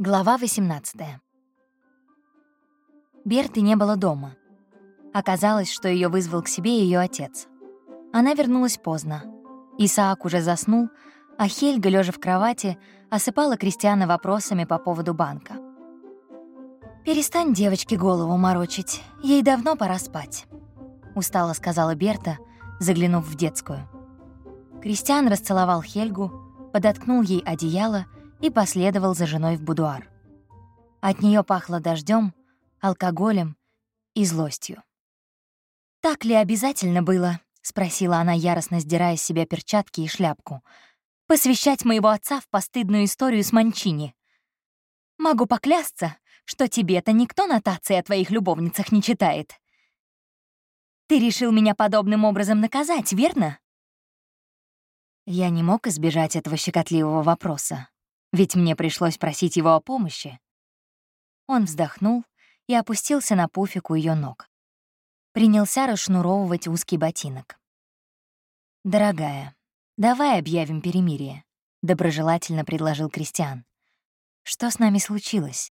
Глава 18. Берты не было дома. Оказалось, что ее вызвал к себе ее отец. Она вернулась поздно. Исаак уже заснул, а Хельга, лежа в кровати, осыпала Кристиана вопросами по поводу банка. «Перестань девочке голову морочить, ей давно пора спать», — устало сказала Берта, заглянув в детскую. Кристиан расцеловал Хельгу, подоткнул ей одеяло — и последовал за женой в будуар. От нее пахло дождем, алкоголем и злостью. «Так ли обязательно было?» — спросила она, яростно сдирая с себя перчатки и шляпку. «Посвящать моего отца в постыдную историю с Манчини. Могу поклясться, что тебе-то никто нотации о твоих любовницах не читает. Ты решил меня подобным образом наказать, верно?» Я не мог избежать этого щекотливого вопроса ведь мне пришлось просить его о помощи. Он вздохнул и опустился на пуфик у ее ног. Принялся расшнуровывать узкий ботинок. «Дорогая, давай объявим перемирие», — доброжелательно предложил Кристиан. «Что с нами случилось?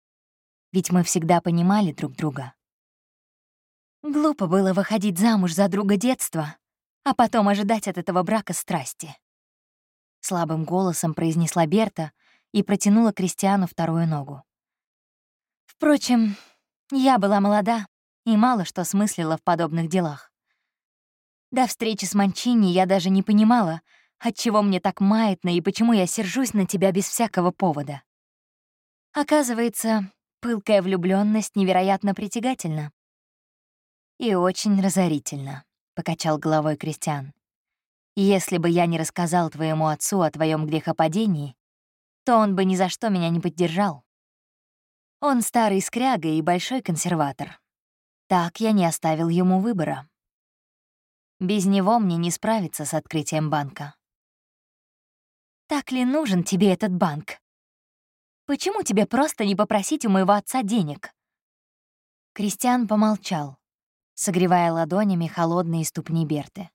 Ведь мы всегда понимали друг друга». Глупо было выходить замуж за друга детства, а потом ожидать от этого брака страсти. Слабым голосом произнесла Берта, и протянула Кристиану вторую ногу. Впрочем, я была молода и мало что смыслила в подобных делах. До встречи с Манчини я даже не понимала, отчего мне так маятно и почему я сержусь на тебя без всякого повода. Оказывается, пылкая влюбленность невероятно притягательна. И очень разорительно, — покачал головой Кристиан. Если бы я не рассказал твоему отцу о твоем грехопадении, то он бы ни за что меня не поддержал. Он старый скряга и большой консерватор. Так я не оставил ему выбора. Без него мне не справиться с открытием банка. Так ли нужен тебе этот банк? Почему тебе просто не попросить у моего отца денег? Кристиан помолчал, согревая ладонями холодные ступни Берты.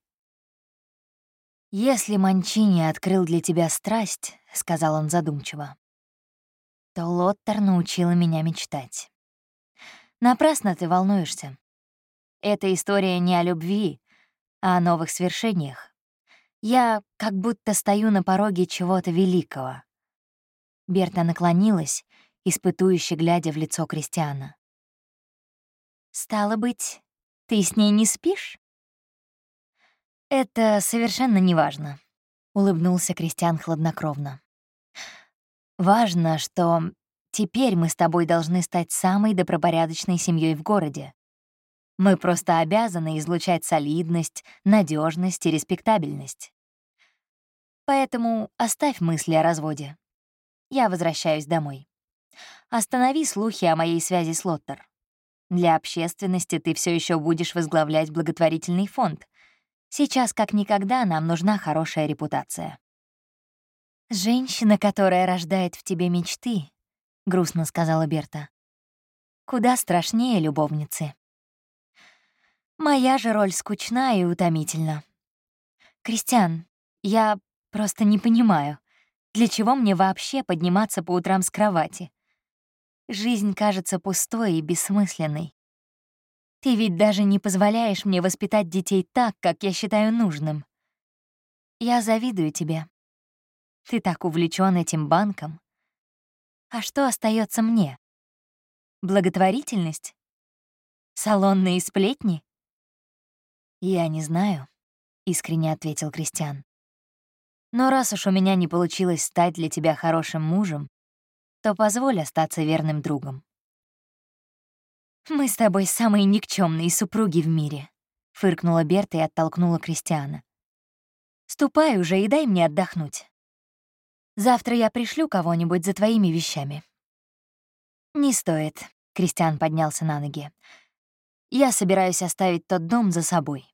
«Если Манчини открыл для тебя страсть», — сказал он задумчиво, «то Лоттер научила меня мечтать. Напрасно ты волнуешься. Эта история не о любви, а о новых свершениях. Я как будто стою на пороге чего-то великого». Берта наклонилась, испытующе глядя в лицо Кристиана. «Стало быть, ты с ней не спишь?» «Это совершенно неважно», — улыбнулся Кристиан хладнокровно. «Важно, что теперь мы с тобой должны стать самой добропорядочной семьей в городе. Мы просто обязаны излучать солидность, надежность и респектабельность. Поэтому оставь мысли о разводе. Я возвращаюсь домой. Останови слухи о моей связи с Лоттер. Для общественности ты все еще будешь возглавлять благотворительный фонд — Сейчас как никогда нам нужна хорошая репутация. «Женщина, которая рождает в тебе мечты», — грустно сказала Берта, — «куда страшнее любовницы. Моя же роль скучна и утомительна. Кристиан, я просто не понимаю, для чего мне вообще подниматься по утрам с кровати? Жизнь кажется пустой и бессмысленной. Ты ведь даже не позволяешь мне воспитать детей так, как я считаю нужным. Я завидую тебе. Ты так увлечен этим банком. А что остается мне? Благотворительность? Салонные сплетни? Я не знаю, искренне ответил Кристиан. Но раз уж у меня не получилось стать для тебя хорошим мужем, то позволь остаться верным другом. «Мы с тобой самые никчемные супруги в мире», — фыркнула Берта и оттолкнула Кристиана. «Ступай уже и дай мне отдохнуть. Завтра я пришлю кого-нибудь за твоими вещами». «Не стоит», — Кристиан поднялся на ноги. «Я собираюсь оставить тот дом за собой».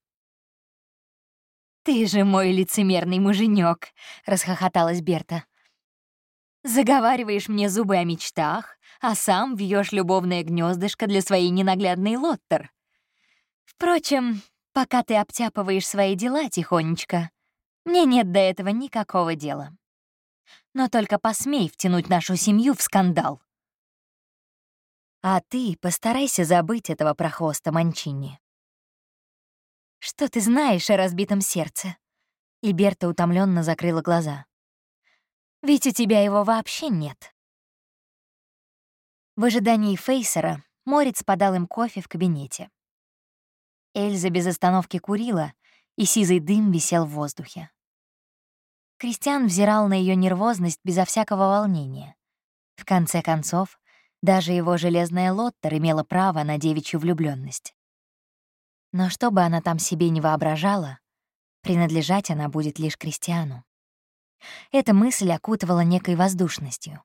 «Ты же мой лицемерный муженек, расхохоталась Берта. «Заговариваешь мне зубы о мечтах, а сам вьешь любовное гнездышко для своей ненаглядной Лоттер. Впрочем, пока ты обтяпываешь свои дела тихонечко, мне нет до этого никакого дела. Но только посмей втянуть нашу семью в скандал. А ты постарайся забыть этого прохвоста Манчини. Что ты знаешь о разбитом сердце? И Берта утомленно закрыла глаза. Ведь у тебя его вообще нет. В ожидании Фейсера Морец подал им кофе в кабинете. Эльза без остановки курила, и сизый дым висел в воздухе. Кристиан взирал на ее нервозность безо всякого волнения. В конце концов, даже его железная Лоттер имела право на девичью влюбленность. Но что бы она там себе не воображала, принадлежать она будет лишь Кристиану. Эта мысль окутывала некой воздушностью.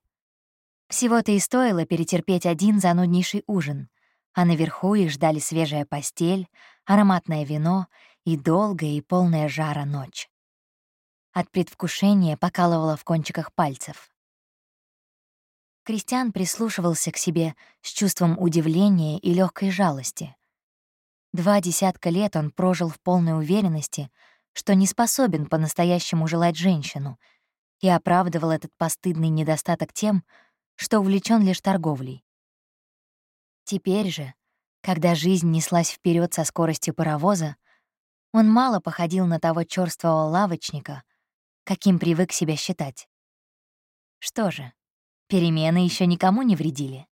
Всего-то и стоило перетерпеть один зануднейший ужин, а наверху их ждали свежая постель, ароматное вино и долгая и полная жара ночь. От предвкушения покалывало в кончиках пальцев. Кристиан прислушивался к себе с чувством удивления и легкой жалости. Два десятка лет он прожил в полной уверенности, что не способен по-настоящему желать женщину, и оправдывал этот постыдный недостаток тем, что увлечен лишь торговлей. Теперь же, когда жизнь неслась вперед со скоростью паровоза, он мало походил на того черствого лавочника, каким привык себя считать. Что же, перемены еще никому не вредили.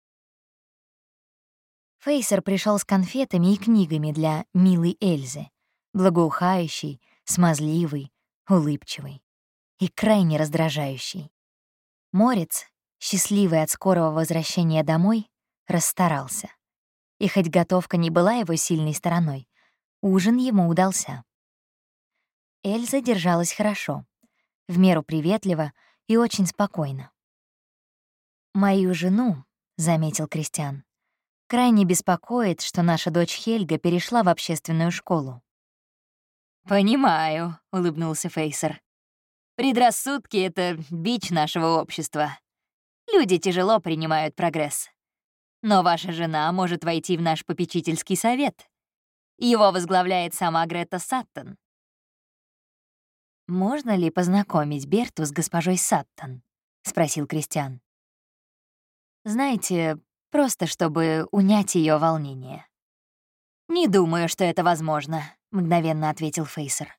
Фейсер пришел с конфетами и книгами для милой Эльзы, благоухающей, смазливой, улыбчивой и крайне раздражающей. Морец, счастливый от скорого возвращения домой, расстарался. И хоть готовка не была его сильной стороной, ужин ему удался. Эльза держалась хорошо, в меру приветливо и очень спокойно. «Мою жену», — заметил Кристиан, — «крайне беспокоит, что наша дочь Хельга перешла в общественную школу». «Понимаю», — улыбнулся Фейсер. «Предрассудки — это бич нашего общества. Люди тяжело принимают прогресс. Но ваша жена может войти в наш попечительский совет. Его возглавляет сама Грета Саттон. «Можно ли познакомить Берту с госпожой Саттон?» — спросил Кристиан. «Знаете, просто чтобы унять ее волнение». «Не думаю, что это возможно», — мгновенно ответил Фейсер.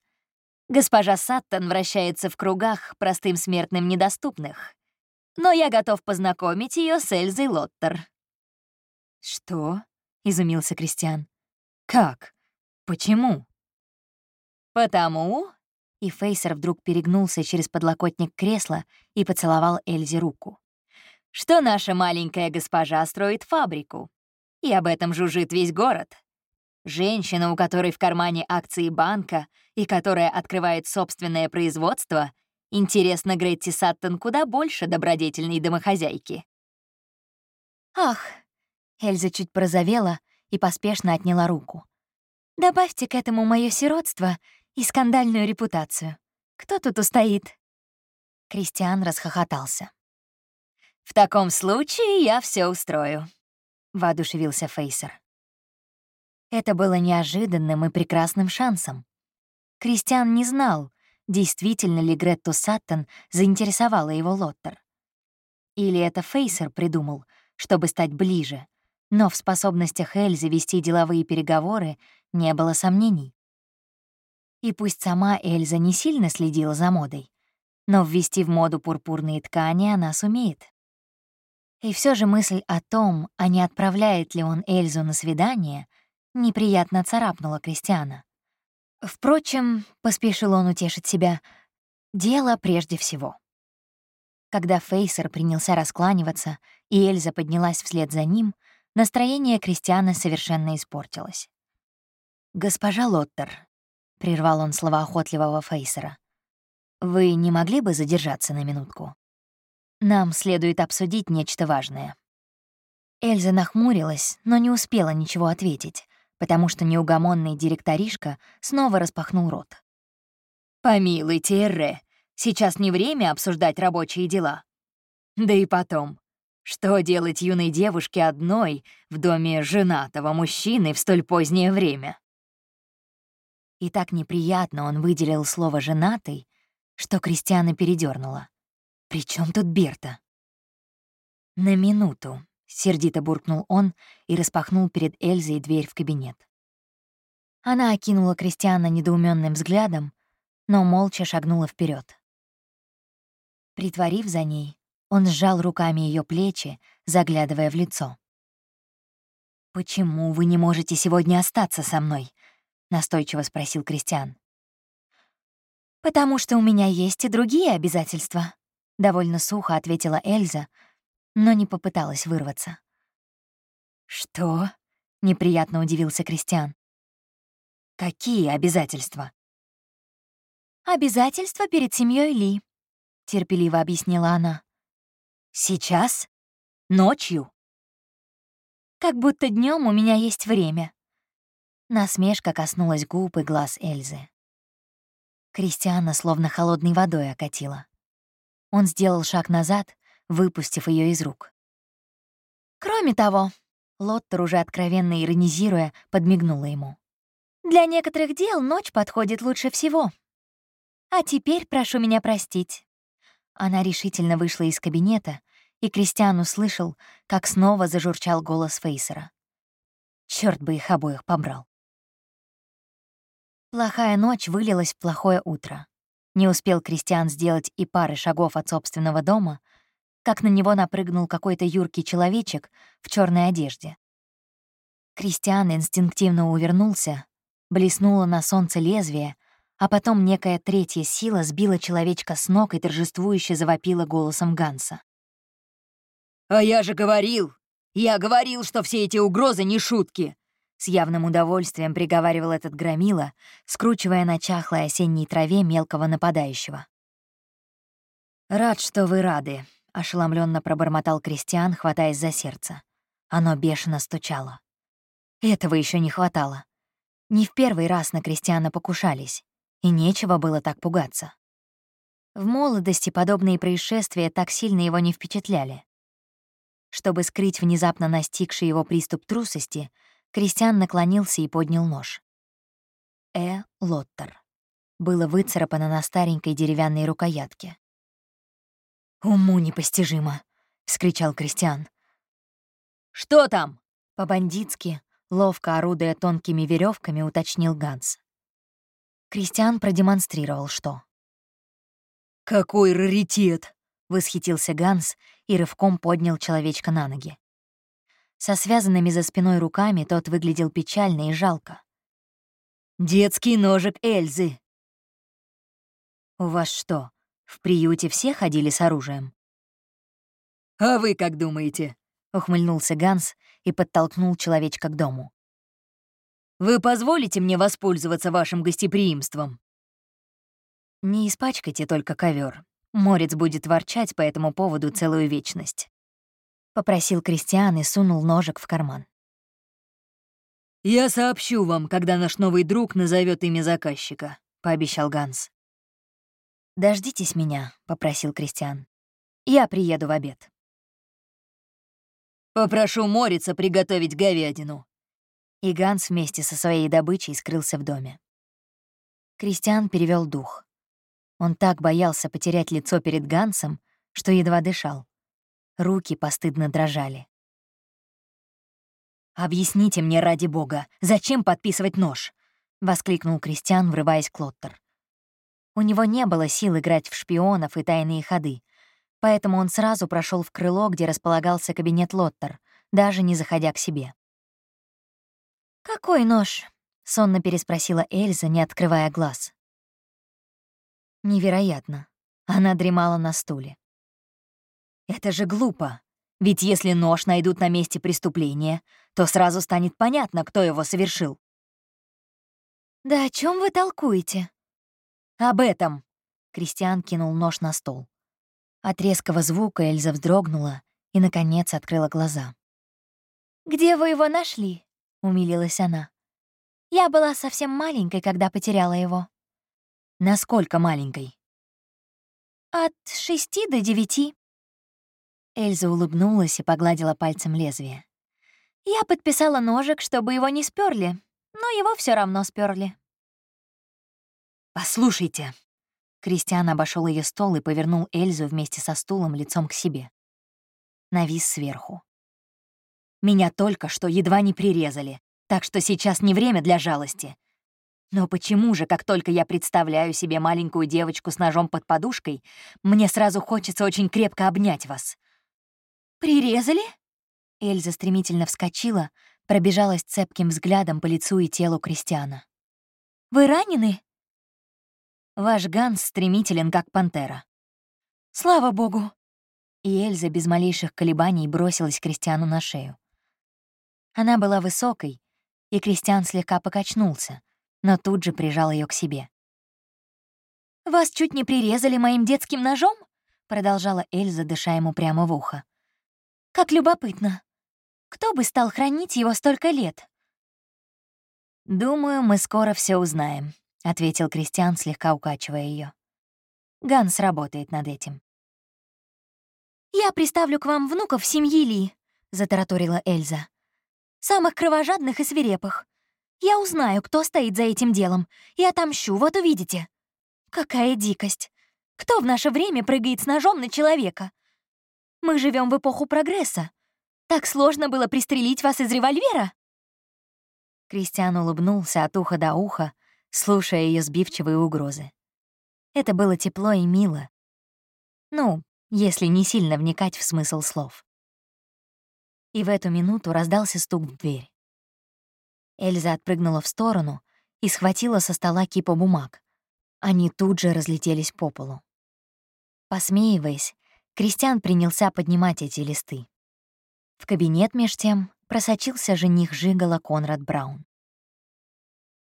«Госпожа Саттон вращается в кругах простым смертным недоступных. Но я готов познакомить ее с Эльзой Лоттер». «Что?» — изумился Кристиан. «Как? Почему?» «Потому...» И Фейсер вдруг перегнулся через подлокотник кресла и поцеловал Эльзе руку. «Что наша маленькая госпожа строит фабрику. И об этом жужжит весь город. Женщина, у которой в кармане акции банка и которая открывает собственное производство, интересно Гретти Саттон куда больше добродетельной домохозяйки. «Ах!» — Эльза чуть прозовела и поспешно отняла руку. «Добавьте к этому мое сиротство и скандальную репутацию. Кто тут устоит?» Кристиан расхохотался. «В таком случае я все устрою», — воодушевился Фейсер. Это было неожиданным и прекрасным шансом. Кристиан не знал, действительно ли Гретту Саттон заинтересовала его Лоттер. Или это Фейсер придумал, чтобы стать ближе, но в способностях Эльзы вести деловые переговоры не было сомнений. И пусть сама Эльза не сильно следила за модой, но ввести в моду пурпурные ткани она сумеет. И все же мысль о том, а не отправляет ли он Эльзу на свидание, неприятно царапнула Кристиана. Впрочем, поспешил он утешить себя, дело прежде всего. Когда Фейсер принялся раскланиваться, и Эльза поднялась вслед за ним, настроение Кристиана совершенно испортилось. «Госпожа Лоттер», — прервал он слова охотливого Фейсера, «вы не могли бы задержаться на минутку? Нам следует обсудить нечто важное». Эльза нахмурилась, но не успела ничего ответить, потому что неугомонный директоришка снова распахнул рот. «Помилуйте, Эрре, сейчас не время обсуждать рабочие дела. Да и потом, что делать юной девушке одной в доме женатого мужчины в столь позднее время?» И так неприятно он выделил слово «женатый», что Кристиана передернула. «При чем тут Берта?» «На минуту», сердито буркнул он и распахнул перед Эльзой дверь в кабинет. Она окинула Кристиана недоуменным взглядом, но молча шагнула вперед. Притворив за ней, он сжал руками ее плечи, заглядывая в лицо. «Почему вы не можете сегодня остаться со мной?» — настойчиво спросил Кристиан. «Потому что у меня есть и другие обязательства», — довольно сухо ответила Эльза, но не попыталась вырваться. «Что?» — неприятно удивился Кристиан. «Какие обязательства?» «Обязательства перед семьей Ли», — терпеливо объяснила она. «Сейчас? Ночью?» «Как будто днем у меня есть время». Насмешка коснулась губ и глаз Эльзы. Кристиана словно холодной водой окатила. Он сделал шаг назад, выпустив ее из рук. «Кроме того», — Лоттер, уже откровенно иронизируя, подмигнула ему. «Для некоторых дел ночь подходит лучше всего. А теперь прошу меня простить». Она решительно вышла из кабинета, и Кристиан услышал, как снова зажурчал голос Фейсера. Черт бы их обоих побрал. Плохая ночь вылилась в плохое утро. Не успел Кристиан сделать и пары шагов от собственного дома, как на него напрыгнул какой-то юркий человечек в черной одежде. Кристиан инстинктивно увернулся, блеснуло на солнце лезвие, а потом некая третья сила сбила человечка с ног и торжествующе завопила голосом Ганса. «А я же говорил! Я говорил, что все эти угрозы не шутки!» С явным удовольствием приговаривал этот громила, скручивая на чахлой осенней траве мелкого нападающего. «Рад, что вы рады», — ошеломленно пробормотал Кристиан, хватаясь за сердце. Оно бешено стучало. Этого еще не хватало. Не в первый раз на Кристиана покушались, и нечего было так пугаться. В молодости подобные происшествия так сильно его не впечатляли. Чтобы скрыть внезапно настигший его приступ трусости, Кристиан наклонился и поднял нож. «Э. Лоттер» было выцарапано на старенькой деревянной рукоятке. «Уму непостижимо!» — вскричал Кристиан. «Что там?» — по-бандитски, ловко орудуя тонкими веревками, уточнил Ганс. Кристиан продемонстрировал, что. «Какой раритет!» — восхитился Ганс и рывком поднял человечка на ноги. Со связанными за спиной руками тот выглядел печально и жалко. «Детский ножик Эльзы!» «У вас что, в приюте все ходили с оружием?» «А вы как думаете?» — ухмыльнулся Ганс и подтолкнул человечка к дому. «Вы позволите мне воспользоваться вашим гостеприимством?» «Не испачкайте только ковер. Морец будет ворчать по этому поводу целую вечность», — попросил Кристиан и сунул ножик в карман. «Я сообщу вам, когда наш новый друг назовет имя заказчика», — пообещал Ганс. «Дождитесь меня», — попросил Кристиан. «Я приеду в обед». «Попрошу Морица приготовить говядину». И Ганс вместе со своей добычей скрылся в доме. Кристиан перевел дух. Он так боялся потерять лицо перед Гансом, что едва дышал. Руки постыдно дрожали. «Объясните мне ради бога, зачем подписывать нож?» — воскликнул Кристиан, врываясь к Лоттер. У него не было сил играть в шпионов и тайные ходы, поэтому он сразу прошел в крыло, где располагался кабинет Лоттер, даже не заходя к себе. «Какой нож?» — сонно переспросила Эльза, не открывая глаз. Невероятно. Она дремала на стуле. «Это же глупо. Ведь если нож найдут на месте преступления, то сразу станет понятно, кто его совершил». «Да о чем вы толкуете?» «Об этом!» — Кристиан кинул нож на стол. От резкого звука Эльза вздрогнула и, наконец, открыла глаза. «Где вы его нашли?» — умилилась она. «Я была совсем маленькой, когда потеряла его». «Насколько маленькой?» «От шести до девяти». Эльза улыбнулась и погладила пальцем лезвие. «Я подписала ножик, чтобы его не сперли, но его все равно сперли. «Послушайте». Кристиан обошел ее стол и повернул Эльзу вместе со стулом лицом к себе. Навис сверху. Меня только что едва не прирезали, так что сейчас не время для жалости. Но почему же, как только я представляю себе маленькую девочку с ножом под подушкой, мне сразу хочется очень крепко обнять вас? «Прирезали?» Эльза стремительно вскочила, пробежалась цепким взглядом по лицу и телу Кристиана. «Вы ранены?» Ваш Ганс стремителен, как пантера. «Слава богу!» И Эльза без малейших колебаний бросилась Кристиану на шею. Она была высокой, и Кристиан слегка покачнулся, но тут же прижал ее к себе. «Вас чуть не прирезали моим детским ножом?» — продолжала Эльза, дыша ему прямо в ухо. «Как любопытно. Кто бы стал хранить его столько лет?» «Думаю, мы скоро все узнаем», — ответил Кристиан, слегка укачивая ее. «Ганс работает над этим». «Я приставлю к вам внуков семьи Ли», — затараторила Эльза. «Самых кровожадных и свирепых. Я узнаю, кто стоит за этим делом, и отомщу, вот увидите. Какая дикость! Кто в наше время прыгает с ножом на человека? Мы живем в эпоху прогресса. Так сложно было пристрелить вас из револьвера?» Кристиан улыбнулся от уха до уха, слушая ее сбивчивые угрозы. Это было тепло и мило. Ну, если не сильно вникать в смысл слов. И в эту минуту раздался стук в дверь. Эльза отпрыгнула в сторону и схватила со стола кипу бумаг. Они тут же разлетелись по полу. Посмеиваясь, Кристиан принялся поднимать эти листы. В кабинет меж тем просочился жених Жигала Конрад Браун.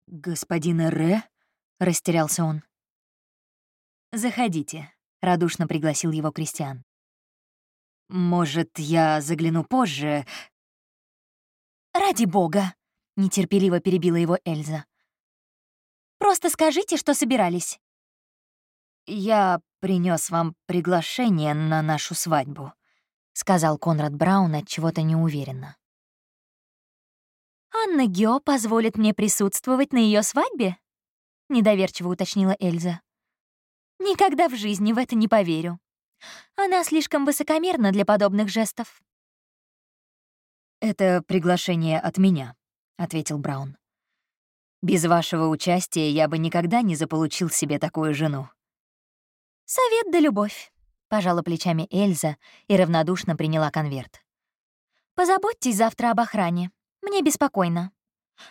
«Господин Р?» — растерялся он. «Заходите», — радушно пригласил его Кристиан. «Может, я загляну позже?» «Ради бога!» нетерпеливо перебила его Эльза. Просто скажите, что собирались. Я принес вам приглашение на нашу свадьбу, сказал Конрад Браун от чего-то неуверенно. Анна Гео позволит мне присутствовать на ее свадьбе? недоверчиво уточнила Эльза. Никогда в жизни в это не поверю. Она слишком высокомерна для подобных жестов. Это приглашение от меня, — ответил Браун. «Без вашего участия я бы никогда не заполучил себе такую жену». «Совет да любовь», — пожала плечами Эльза и равнодушно приняла конверт. «Позаботьтесь завтра об охране. Мне беспокойно.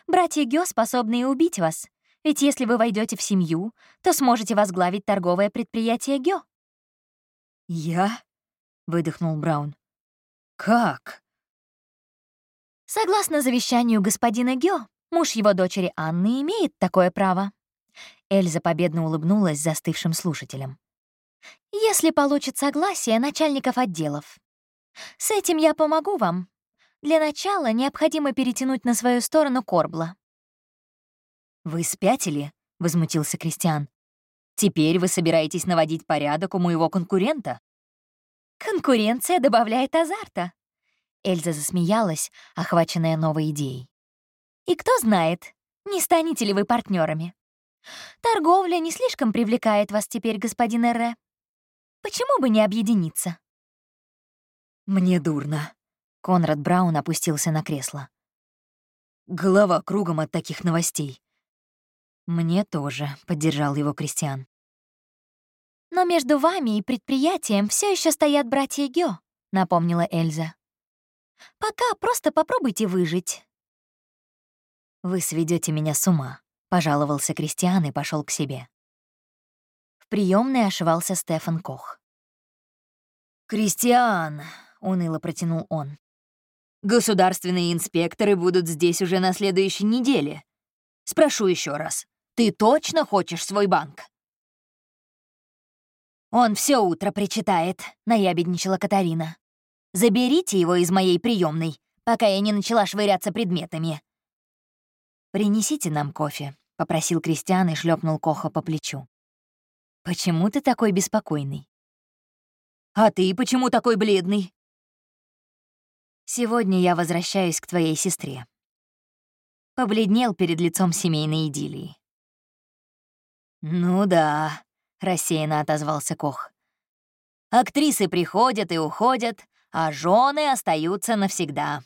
Братья Гё способны и убить вас, ведь если вы войдете в семью, то сможете возглавить торговое предприятие Гё». «Я?» — выдохнул Браун. «Как?» Согласно завещанию господина Гё, муж его дочери Анны имеет такое право. Эльза победно улыбнулась застывшим слушателям. Если получит согласие начальников отделов. С этим я помогу вам. Для начала необходимо перетянуть на свою сторону Корбла. «Вы спятили?» — возмутился Кристиан. «Теперь вы собираетесь наводить порядок у моего конкурента?» «Конкуренция добавляет азарта», Эльза засмеялась, охваченная новой идеей. «И кто знает, не станете ли вы партнерами? Торговля не слишком привлекает вас теперь, господин Эрре. Почему бы не объединиться?» «Мне дурно», — Конрад Браун опустился на кресло. «Голова кругом от таких новостей». «Мне тоже», — поддержал его Кристиан. «Но между вами и предприятием все еще стоят братья Гё», — напомнила Эльза. Пока просто попробуйте выжить». «Вы сведете меня с ума», — пожаловался Кристиан и пошел к себе. В приемной ошивался Стефан Кох. «Кристиан», — уныло протянул он, — «государственные инспекторы будут здесь уже на следующей неделе. Спрошу еще раз, ты точно хочешь свой банк?» «Он все утро причитает», — наябедничала Катарина. Заберите его из моей приемной, пока я не начала швыряться предметами». «Принесите нам кофе», — попросил Кристиан и шлепнул Коха по плечу. «Почему ты такой беспокойный?» «А ты почему такой бледный?» «Сегодня я возвращаюсь к твоей сестре». Побледнел перед лицом семейной идиллии. «Ну да», — рассеянно отозвался Кох. «Актрисы приходят и уходят, а жены остаются навсегда.